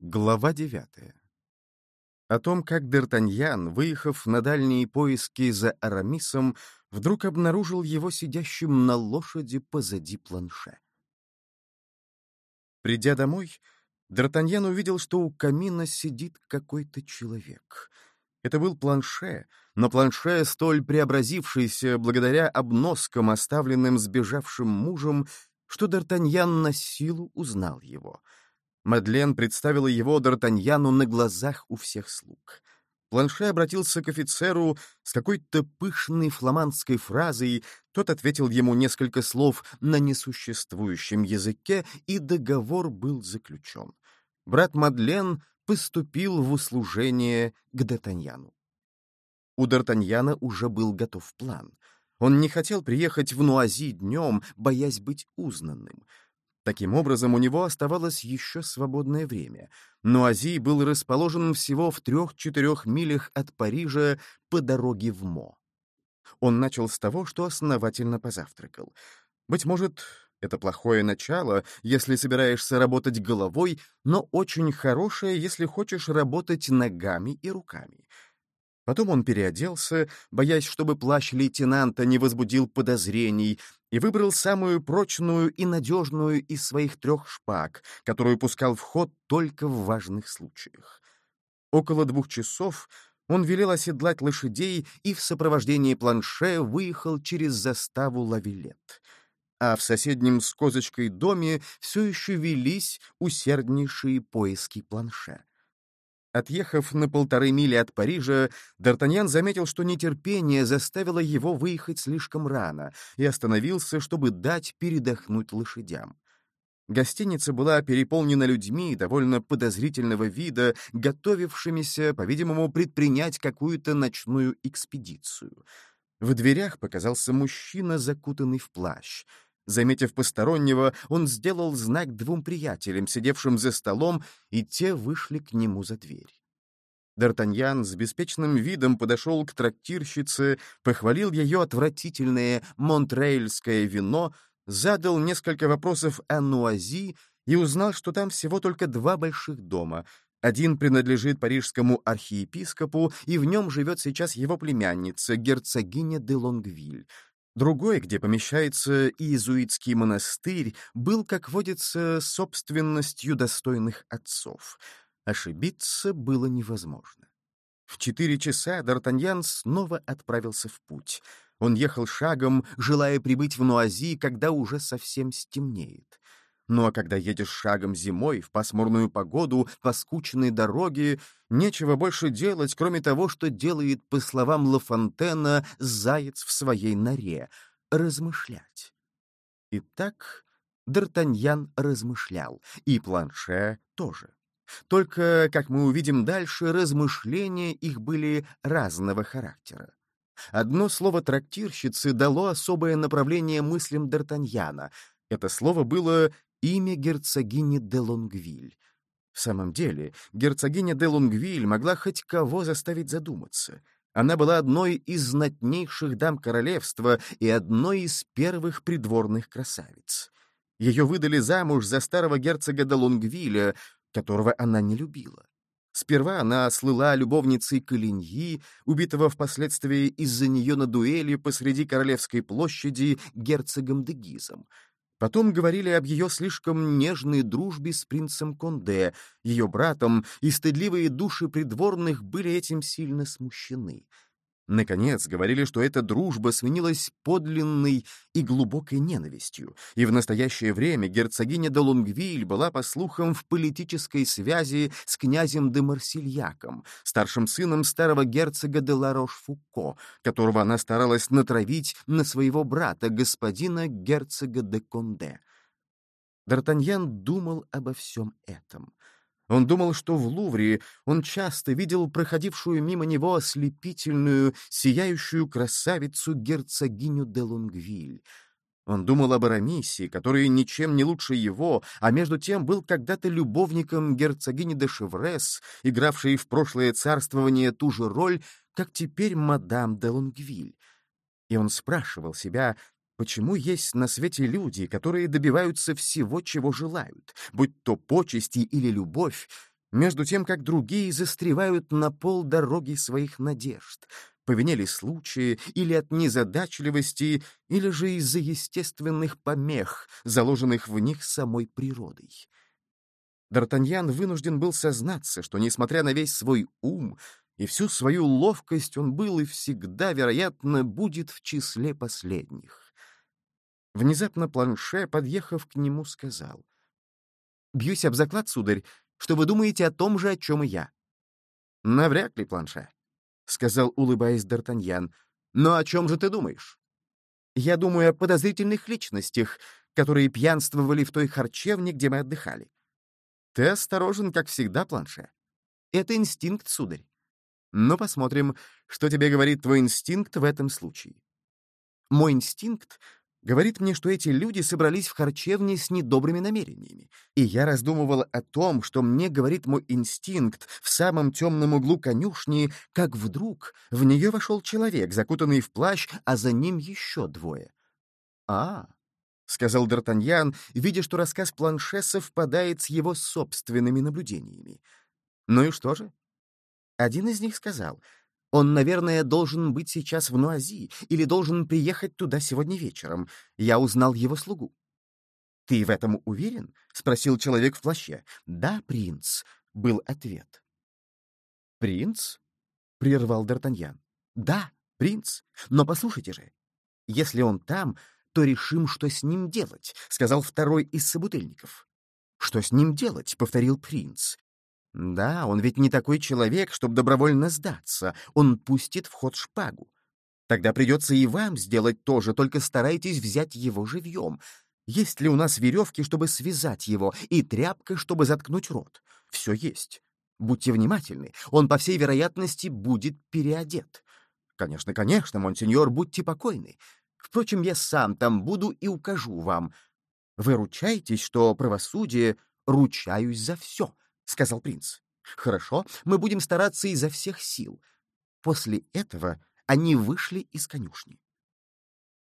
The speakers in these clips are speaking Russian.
Глава девятая О том, как Д'Артаньян, выехав на дальние поиски за Арамисом, вдруг обнаружил его сидящим на лошади позади планше. Придя домой, Д'Артаньян увидел, что у камина сидит какой-то человек. Это был планше, но планше, столь преобразившийся благодаря обноскам, оставленным сбежавшим мужем, что Д'Артаньян на силу узнал его. Мадлен представила его Д'Артаньяну на глазах у всех слуг. Планше обратился к офицеру с какой-то пышной фламандской фразой, тот ответил ему несколько слов на несуществующем языке, и договор был заключен. Брат Мадлен поступил в услужение к Д'Артаньяну. У Д'Артаньяна уже был готов план. Он не хотел приехать в Нуази днем, боясь быть узнанным — Таким образом, у него оставалось еще свободное время. Но Азий был расположен всего в трех-четырех милях от Парижа по дороге в Мо. Он начал с того, что основательно позавтракал. Быть может, это плохое начало, если собираешься работать головой, но очень хорошее, если хочешь работать ногами и руками. Потом он переоделся, боясь, чтобы плащ лейтенанта не возбудил подозрений, и выбрал самую прочную и надежную из своих трех шпаг, которую пускал в ход только в важных случаях. Около двух часов он велел оседлать лошадей и в сопровождении планше выехал через заставу Лавилет. А в соседнем с козочкой доме все еще велись усерднейшие поиски планше. Отъехав на полторы мили от Парижа, Д'Артаньян заметил, что нетерпение заставило его выехать слишком рано и остановился, чтобы дать передохнуть лошадям. Гостиница была переполнена людьми довольно подозрительного вида, готовившимися, по-видимому, предпринять какую-то ночную экспедицию. В дверях показался мужчина, закутанный в плащ — Заметив постороннего, он сделал знак двум приятелям, сидевшим за столом, и те вышли к нему за дверь. Д'Артаньян с беспечным видом подошел к трактирщице, похвалил ее отвратительное монтрейльское вино, задал несколько вопросов о Нуази и узнал, что там всего только два больших дома. Один принадлежит парижскому архиепископу, и в нем живет сейчас его племянница, герцогиня де Лонгвиль. Другой, где помещается иезуитский монастырь, был, как водится, собственностью достойных отцов. Ошибиться было невозможно. В четыре часа Д'Артаньян снова отправился в путь. Он ехал шагом, желая прибыть в Нуази, когда уже совсем стемнеет. Ну а когда едешь шагом зимой, в пасмурную погоду, по скучной дороге, нечего больше делать, кроме того, что делает, по словам Ла Фонтена, заяц в своей норе — размышлять. Итак, Д'Артаньян размышлял, и Планше тоже. Только, как мы увидим дальше, размышления их были разного характера. Одно слово трактирщицы дало особое направление мыслям Д'Артаньяна. Это слово было имя герцогини де Лонгвиль. В самом деле, герцогиня де Лонгвиль могла хоть кого заставить задуматься. Она была одной из знатнейших дам королевства и одной из первых придворных красавиц. Ее выдали замуж за старого герцога де Лонгвиля, которого она не любила. Сперва она слыла любовницей Калиньи, убитого впоследствии из-за нее на дуэли посреди Королевской площади герцогом де Гизом — Потом говорили об ее слишком нежной дружбе с принцем Конде, ее братом, и стыдливые души придворных были этим сильно смущены. Наконец, говорили, что эта дружба сменилась подлинной и глубокой ненавистью, и в настоящее время герцогиня де Лонгвиль была, по слухам, в политической связи с князем де Марсильяком, старшим сыном старого герцога де Ларош-Фуко, которого она старалась натравить на своего брата, господина герцога де Конде. Д'Артаньян думал обо всем этом — он думал, что в Лувре он часто видел проходившую мимо него ослепительную, сияющую красавицу герцогиню де Лонгвиль. Он думал об Арамисе, который ничем не лучше его, а между тем был когда-то любовником герцогини де Шеврес, игравшей в прошлое царствование ту же роль, как теперь мадам де Лонгвиль. И он спрашивал себя, почему есть на свете люди, которые добиваются всего, чего желают, будь то почести или любовь, между тем, как другие застревают на пол дороги своих надежд, по вине ли случая, или от незадачливости, или же из-за естественных помех, заложенных в них самой природой. Д'Артаньян вынужден был сознаться, что, несмотря на весь свой ум и всю свою ловкость, он был и всегда, вероятно, будет в числе последних. Внезапно Планше, подъехав к нему, сказал. «Бьюсь об заклад, сударь, что вы думаете о том же, о чем и я». «Навряд ли, Планше», — сказал, улыбаясь Д'Артаньян. «Но о чем же ты думаешь?» «Я думаю о подозрительных личностях, которые пьянствовали в той харчевне, где мы отдыхали». «Ты осторожен, как всегда, Планше. Это инстинкт, сударь. Но посмотрим, что тебе говорит твой инстинкт в этом случае. Мой инстинкт Говорит мне, что эти люди собрались в харчевне с недобрыми намерениями. И я раздумывала о том, что мне говорит мой инстинкт в самом темном углу конюшни, как вдруг в нее вошел человек, закутанный в плащ, а за ним еще двое. «А, — сказал Д'Артаньян, видя, что рассказ Планше совпадает с его собственными наблюдениями. «Ну и что же?» Один из них сказал — он, наверное, должен быть сейчас в Нуази или должен приехать туда сегодня вечером. Я узнал его слугу. «Ты в этом уверен?» — спросил человек в плаще. «Да, принц», — был ответ. «Принц?» — прервал Д'Артаньян. «Да, принц. Но послушайте же. Если он там, то решим, что с ним делать», — сказал второй из собутыльников. «Что с ним делать?» — повторил принц. Да, он ведь не такой человек, чтобы добровольно сдаться. Он пустит в ход шпагу. Тогда придется и вам сделать то же, только старайтесь взять его живьем. Есть ли у нас веревки, чтобы связать его, и тряпка, чтобы заткнуть рот? Все есть. Будьте внимательны, он, по всей вероятности, будет переодет. Конечно, конечно, монсеньор, будьте покойны. Впрочем, я сам там буду и укажу вам. Вы ручаетесь, что правосудие ручаюсь за все —— сказал принц. «Хорошо, мы будем стараться изо всех сил». После этого они вышли из конюшни.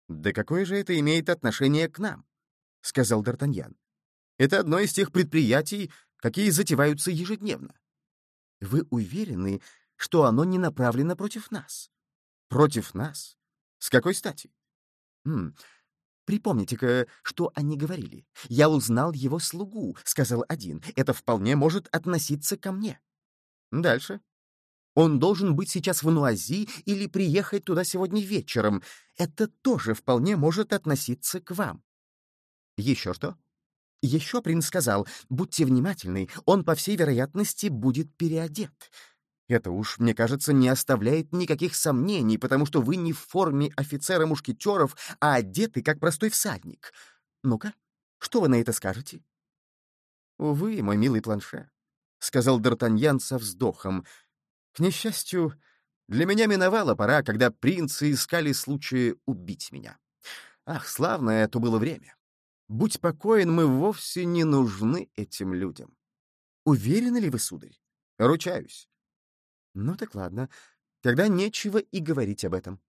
«Да какое же это имеет отношение к нам?» — сказал Д'Артаньян. «Это одно из тех предприятий, какие затеваются ежедневно. Вы уверены, что оно не направлено против нас?» «Против нас? С какой стати?» «Хм, Припомните-ка, что они говорили. «Я узнал его слугу», — сказал один. «Это вполне может относиться ко мне». Дальше. «Он должен быть сейчас в Нуази или приехать туда сегодня вечером. Это тоже вполне может относиться к вам». Еще что? Еще принц сказал, будьте внимательны, он, по всей вероятности, будет переодет. Это уж, мне кажется, не оставляет никаких сомнений, потому что вы не в форме офицера-мушкетеров, а одеты как простой всадник. Ну-ка, что вы на это скажете? «Увы, мой милый планше», — сказал Д'Артаньян со вздохом. «К несчастью, для меня миновала пора, когда принцы искали случая убить меня. Ах, славное это было время! Будь покоен, мы вовсе не нужны этим людям. Уверены ли вы, сударь? Ручаюсь. Ну так ладно, тогда нечего и говорить об этом.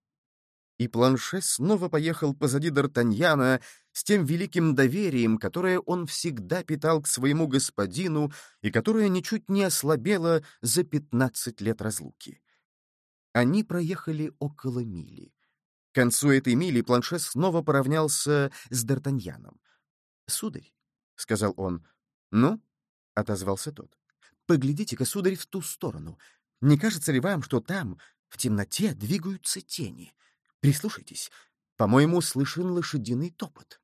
И Планше снова поехал позади Д'Артаньяна с тем великим доверием, которое он всегда питал к своему господину и которое ничуть не ослабело за пятнадцать лет разлуки. Они проехали около мили. К концу этой мили Планше снова поравнялся с Д'Артаньяном. «Сударь», — сказал он. «Ну?» — отозвался тот. «Поглядите-ка, сударь, в ту сторону. Не кажется ли вам, что там, в темноте, двигаются тени? Прислушайтесь. По-моему, слышен лошадиный топот.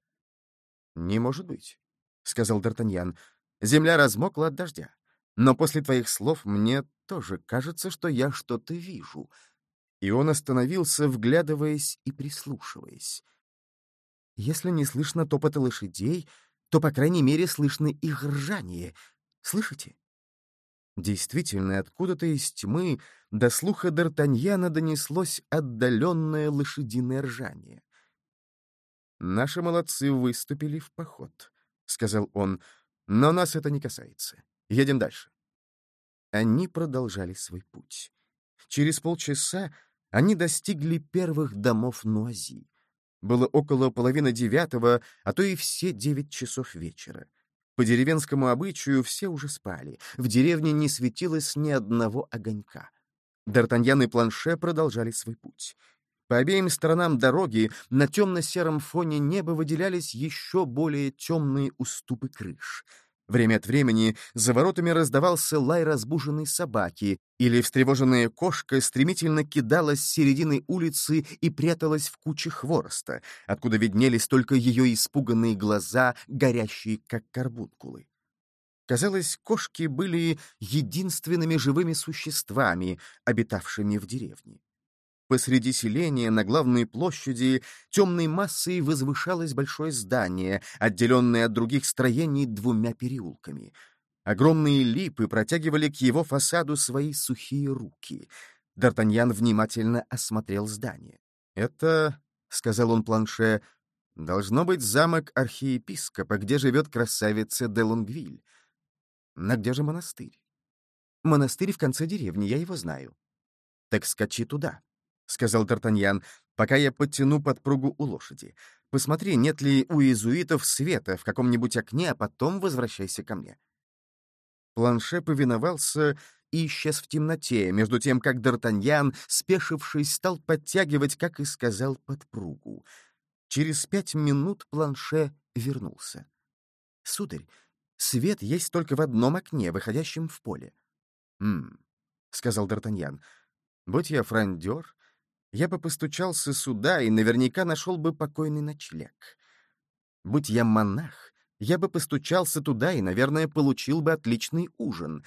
— Не может быть, — сказал Д'Артаньян. — Земля размокла от дождя. Но после твоих слов мне тоже кажется, что я что-то вижу. И он остановился, вглядываясь и прислушиваясь. Если не слышно топота лошадей, то, по крайней мере, слышно их ржание. Слышите? Действительно, откуда-то из тьмы до слуха Д'Артаньяна донеслось отдаленное лошадиное ржание. «Наши молодцы выступили в поход», — сказал он, — «но нас это не касается. Едем дальше». Они продолжали свой путь. Через полчаса они достигли первых домов Нуази. Было около половины девятого, а то и все девять часов вечера. По деревенскому обычаю все уже спали. В деревне не светилось ни одного огонька. Д'Артаньян и Планше продолжали свой путь. По обеим сторонам дороги на темно-сером фоне неба выделялись еще более темные уступы крыш — Время от времени за воротами раздавался лай разбуженной собаки, или встревоженная кошка стремительно кидалась с середины улицы и пряталась в куче хвороста, откуда виднелись только ее испуганные глаза, горящие как карбункулы. Казалось, кошки были единственными живыми существами, обитавшими в деревне. Посреди селения, на главной площади, темной массой возвышалось большое здание, отделенное от других строений двумя переулками. Огромные липы протягивали к его фасаду свои сухие руки. Д'Артаньян внимательно осмотрел здание. «Это, — сказал он планше, — должно быть замок архиепископа, где живет красавица де Лонгвиль. На где же монастырь? Монастырь в конце деревни, я его знаю. Так скачи туда. — сказал Д'Артаньян, — «пока я подтяну подпругу у лошади. Посмотри, нет ли у иезуитов света в каком-нибудь окне, а потом возвращайся ко мне». Планше повиновался и исчез в темноте, между тем, как Д'Артаньян, спешившись, стал подтягивать, как и сказал, подпругу. Через пять минут Планше вернулся. «Сударь, свет есть только в одном окне, выходящем в поле». «Хм», — сказал Д'Артаньян, — «будь я фрондер, я бы постучался сюда и наверняка нашел бы покойный ночлег. Будь я монах, я бы постучался туда и, наверное, получил бы отличный ужин.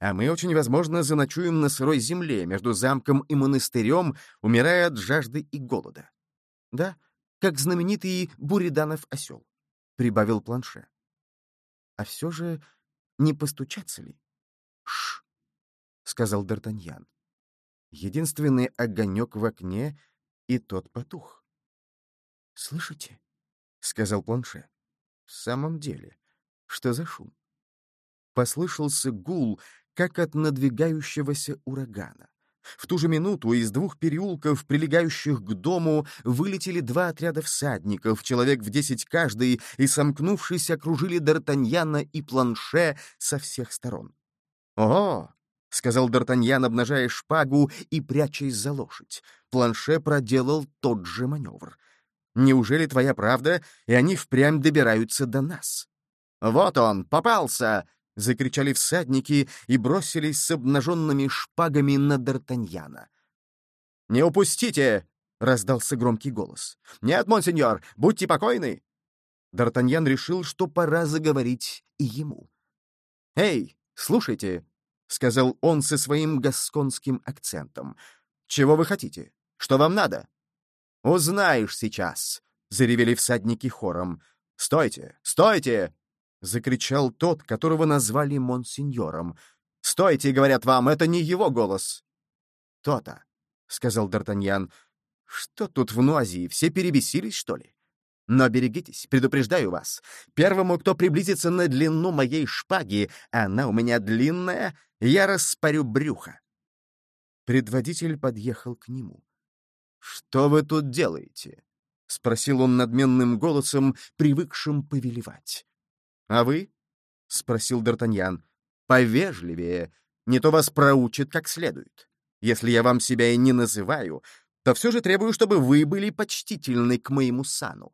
А мы, очень возможно, заночуем на сырой земле между замком и монастырем, умирая от жажды и голода. Да, как знаменитый Буриданов осел, — прибавил Планше. А все же не постучаться ли? — Ш, — сказал Д'Артаньян. Единственный огонек в окне, и тот потух. «Слышите?» — сказал Планше. «В самом деле, что за шум?» Послышался гул, как от надвигающегося урагана. В ту же минуту из двух переулков, прилегающих к дому, вылетели два отряда всадников, человек в десять каждый, и, сомкнувшись, окружили Д'Артаньяна и Планше со всех сторон. «О, — сказал Д'Артаньян, обнажая шпагу и прячась за лошадь. Планше проделал тот же маневр. «Неужели твоя правда, и они впрямь добираются до нас?» «Вот он, попался!» — закричали всадники и бросились с обнаженными шпагами на Д'Артаньяна. «Не упустите!» — раздался громкий голос. «Нет, монсеньор, будьте покойны!» Д'Артаньян решил, что пора заговорить и ему. «Эй, слушайте!» — сказал он со своим гасконским акцентом. «Чего вы хотите? Что вам надо?» «Узнаешь сейчас!» — заревели всадники хором. «Стойте! Стойте!» — закричал тот, которого назвали монсеньором. «Стойте!» — говорят вам, это не его голос. «То-то!» — сказал Д'Артаньян. «Что тут в Нуазии, все перебесились, что ли?» Но берегитесь, предупреждаю вас. Первому, кто приблизится на длину моей шпаги, она у меня длинная, я распорю брюхо. Предводитель подъехал к нему. «Что вы тут делаете?» — спросил он надменным голосом, привыкшим повелевать. «А вы?» — спросил Д'Артаньян. «Повежливее, не то вас проучат как следует. Если я вам себя и не называю, то все же требую, чтобы вы были почтительны к моему сану.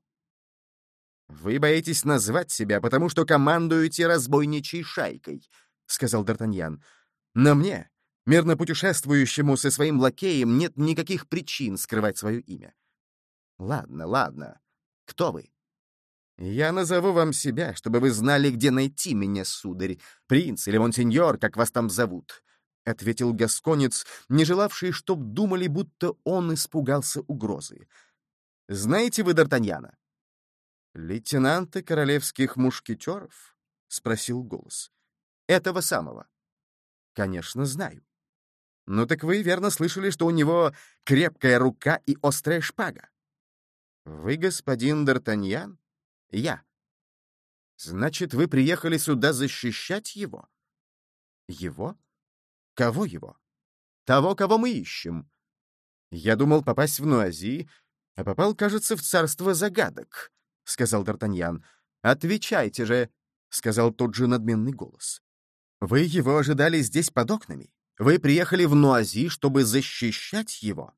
«Вы боитесь назвать себя, потому что командуете разбойничьей шайкой», — сказал Д'Артаньян. «Но мне, мирно путешествующему со своим лакеем, нет никаких причин скрывать свое имя». «Ладно, ладно. Кто вы?» «Я назову вам себя, чтобы вы знали, где найти меня, сударь, принц или монсеньор, как вас там зовут», — ответил гасконец, не желавший, чтоб думали, будто он испугался угрозы. «Знаете вы Д'Артаньяна?» «Лейтенанты королевских мушкетеров?» — спросил голос. «Этого самого». «Конечно, знаю». «Ну так вы верно слышали, что у него крепкая рука и острая шпага?» «Вы господин Д'Артаньян?» «Я». «Значит, вы приехали сюда защищать его?» «Его? Кого его?» того, кого мы ищем». «Я думал попасть в Нуази, а попал, кажется, в царство загадок», — сказал Д'Артаньян. «Отвечайте же», — сказал тот же надменный голос. «Вы его ожидали здесь под окнами? Вы приехали в Нуази, чтобы защищать его?»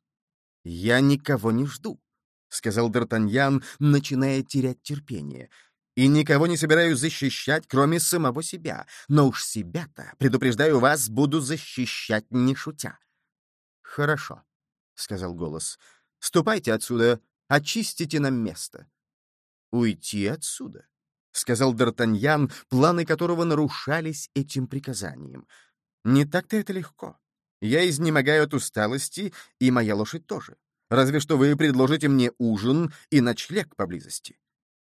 «Я никого не жду», — сказал Д'Артаньян, начиная терять терпение. «И никого не собираюсь защищать, кроме самого себя. Но уж себя-то, предупреждаю вас, буду защищать, не шутя». «Хорошо», — сказал голос. «Ступайте отсюда, очистите нам место». «Уйти отсюда?» — сказал Д'Артаньян, планы которого нарушались этим приказанием. «Не так-то это легко. Я изнемогаю от усталости, и моя лошадь тоже. Разве что вы предложите мне ужин и ночлег поблизости».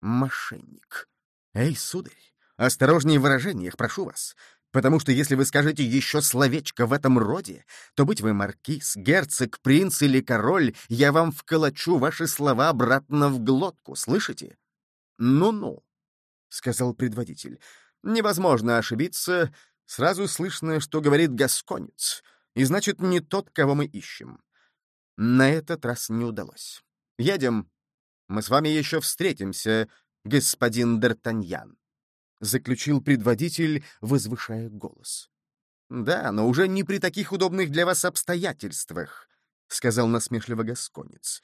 «Мошенник. Эй, сударь, осторожнее в выражениях, прошу вас, потому что если вы скажете еще словечко в этом роде, то, быть вы маркиз, герцог, принц или король, я вам вколочу ваши слова обратно в глотку, слышите? Ну-ну». — сказал предводитель. «Невозможно ошибиться. Сразу слышно, что говорит гасконец. И значит, не тот, кого мы ищем. На этот раз не удалось. Едем. Мы с вами еще встретимся, господин Д'Артаньян», — заключил предводитель, возвышая голос. «Да, но уже не при таких удобных для вас обстоятельствах», — сказал насмешливо гасконец.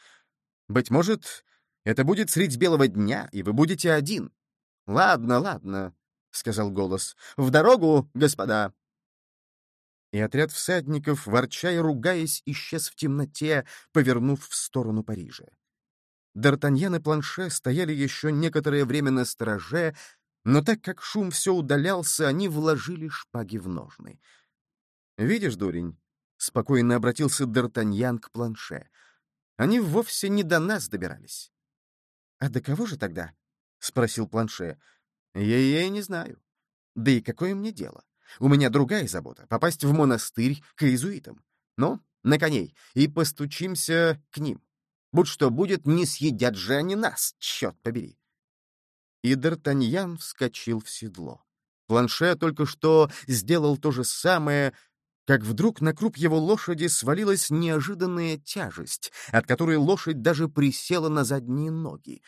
«Быть может, это будет средь белого дня, и вы будете один. «Ладно, ладно», — сказал голос. «В дорогу, господа!» И отряд всадников, ворча и ругаясь, исчез в темноте, повернув в сторону Парижа. Д'Артаньян и Планше стояли еще некоторое время на стороже, но так как шум все удалялся, они вложили шпаги в ножны. «Видишь, дурень?» — спокойно обратился Д'Артаньян к Планше. «Они вовсе не до нас добирались». «А до кого же тогда?» — спросил Планше. «Я, я не знаю. Да и какое мне дело? У меня другая забота — попасть в монастырь к иезуитам. Ну, на коней, и постучимся к ним. Будь что будет, не съедят же они нас, черт побери!» И Д'Артаньян вскочил в седло. Планше только что сделал то же самое, как вдруг на круп его лошади свалилась неожиданная тяжесть, от которой лошадь даже присела на задние ноги.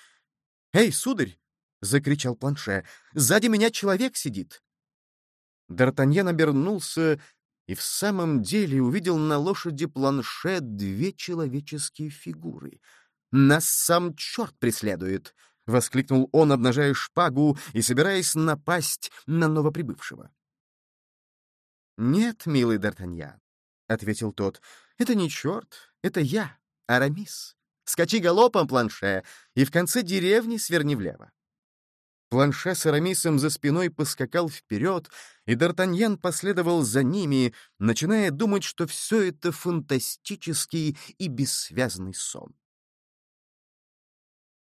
«Эй, сударь!» — закричал Планше. «Сзади меня человек сидит!» Д'Артаньян обернулся и в самом деле увидел на лошади Планше две человеческие фигуры. «Нас сам черт преследует!» — воскликнул он, обнажая шпагу и собираясь напасть на новоприбывшего. «Нет, милый Д'Артаньян», — ответил тот, — «это не черт, это я, Арамис. Скачи галопом, планше, и в конце деревни сверни влево. Планше с Арамисом за спиной поскакал вперед, и Д'Артаньян последовал за ними, начиная думать, что все это фантастический и бессвязный сон.